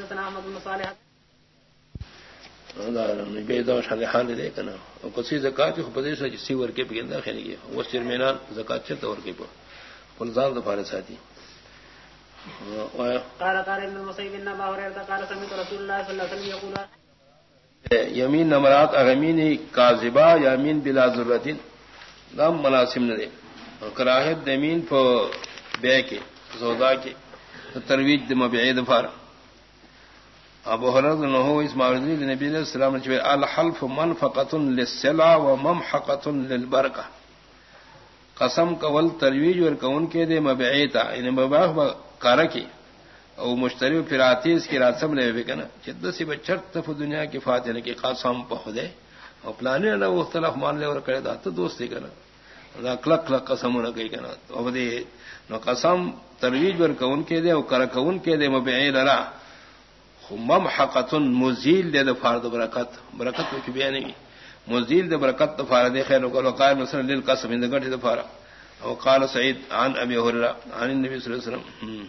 حدثنا احمد بن صالح. کسی زکات کے بگندا خنی کی وہ شرمینان زکات چت ور کے فلزان دفار ساتھی۔ قال قال ابن المصيب ان ما هريره قال سمعت رسول الله صلى الله عليه وسلم يقول یمین نمرات اغمین کاذبا یامین بلا ضرورت نام مناسب نہ دے۔ کراہت دمین پو بے کے زودا کے ترویج دم بے دفار ابو حرد نہ ہو اس معرضی نبی علیہ السلام نے الحلف منفقۃ للسلع وممحقۃ للبرکہ۔ قسم کول ترویج اور کون کے دے مبعیتا ان مباح کار کی۔ او مشتری پھر آتیز کی راسم لے بھی کنا جد سی بچت تف دنیا کی فاتح کی قسم پخدے او پلانے نہ مختلف مان لے اور کرے دا، تو دوستی کنا۔ دا کلک کلک قسم نہ کئی کنا۔ او دے، نو قسم ترویج ور کون کے دے، او کر کون کے دے مبعی لرا مم حقتن مزیل دے فرد برکت. برکت کی بیان نہیں مزیل دے برکت دفار دے خیر وقال قائم مثلا للقسم ان گٹھ دفار او قال سعید عن ابي هريره عن النبي صلى الله عليه وسلم.